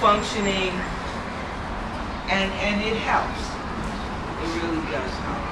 functioning, and, and it helps. It really does help.